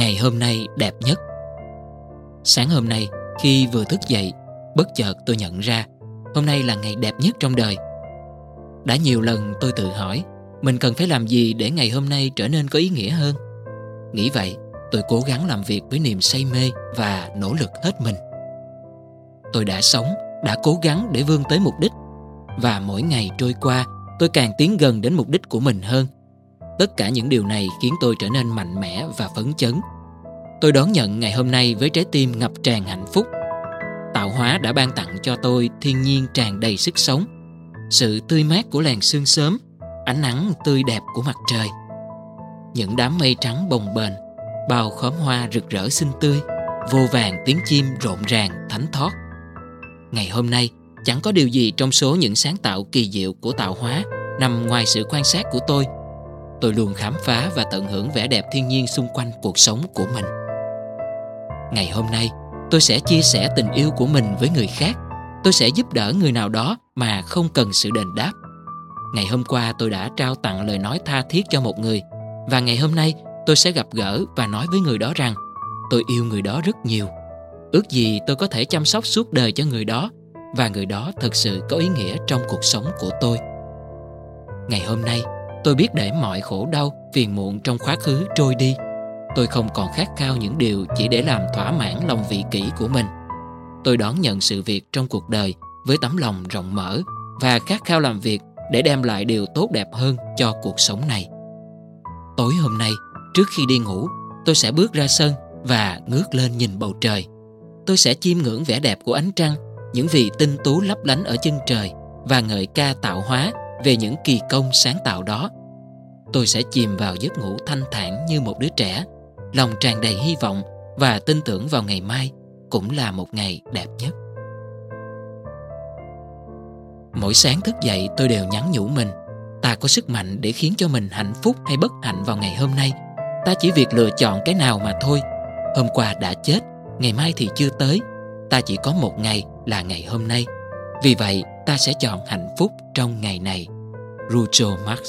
Ngày hôm nay đẹp nhất. Sáng hôm nay khi vừa thức dậy Bất chợt tôi nhận ra Hôm nay là ngày đẹp nhất trong đời. Đã nhiều lần tôi tự hỏi Mình cần phải làm gì để ngày hôm nay trở nên có ý nghĩa hơn? Nghĩ vậy tôi cố gắng làm việc với niềm say mê Và nỗ lực hết mình. Tôi đã sống, đã cố gắng để vươn tới mục đích. Và mỗi ngày trôi qua tôi càng tiến gần đến mục đích của mình hơn. Tất cả những điều này khiến tôi trở nên mạnh mẽ và phấn chấn. Tôi đón nhận ngày hôm nay với trái tim ngập tràn hạnh phúc. Tạo hóa đã ban tặng cho tôi thiên nhiên tràn đầy sức sống, sự tươi mát của làng sương sớm, ánh nắng tươi đẹp của mặt trời. Những đám mây trắng bồng bềnh, bao khóm hoa rực rỡ xinh tươi, vô vàng tiếng chim rộn ràng thánh thót. Ngày hôm nay, chẳng có điều gì trong số những sáng tạo kỳ diệu của tạo hóa nằm ngoài sự quan sát của tôi – tôi luôn khám phá và tận hưởng vẻ đẹp thiên nhiên xung quanh cuộc sống của mình. Ngày hôm nay, tôi sẽ chia sẻ tình yêu của mình với người khác. Tôi sẽ giúp đỡ người nào đó mà không cần sự đền đáp. Ngày hôm qua, tôi đã trao tặng lời nói tha thiết cho một người. Và ngày hôm nay, tôi sẽ gặp gỡ và nói với người đó rằng, tôi yêu người đó rất nhiều. Ước gì tôi có thể chăm sóc suốt đời cho người đó. Và người đó thật sự có ý nghĩa trong cuộc sống của tôi. Ngày hôm nay Tôi biết để mọi khổ đau, phiền muộn trong quá khứ trôi đi. Tôi không còn khát khao những điều chỉ để làm thỏa mãn lòng vị kỷ của mình. Tôi đón nhận sự việc trong cuộc đời với tấm lòng rộng mở và khát khao làm việc để đem lại điều tốt đẹp hơn cho cuộc sống này. Tối hôm nay, trước khi đi ngủ, tôi sẽ bước ra sân và ngước lên nhìn bầu trời. Tôi sẽ chiêm ngưỡng vẻ đẹp của ánh trăng, những vị tinh tú lấp lánh ở chân trời và ngợi ca tạo hóa về những kỳ công sáng tạo đó. Tôi sẽ chìm vào giấc ngủ thanh thản như một đứa trẻ, lòng tràn đầy hy vọng và tin tưởng vào ngày mai cũng là một ngày đẹp nhất. Mỗi sáng thức dậy, tôi đều nhắn nhủ mình, ta có sức mạnh để khiến cho mình hạnh phúc hay bất hạnh vào ngày hôm nay. Ta chỉ việc lựa chọn cái nào mà thôi. Hôm qua đã chết, ngày mai thì chưa tới. Ta chỉ có một ngày là ngày hôm nay. Vì vậy ta sẽ chọn hạnh phúc trong ngày này. Rucho Marx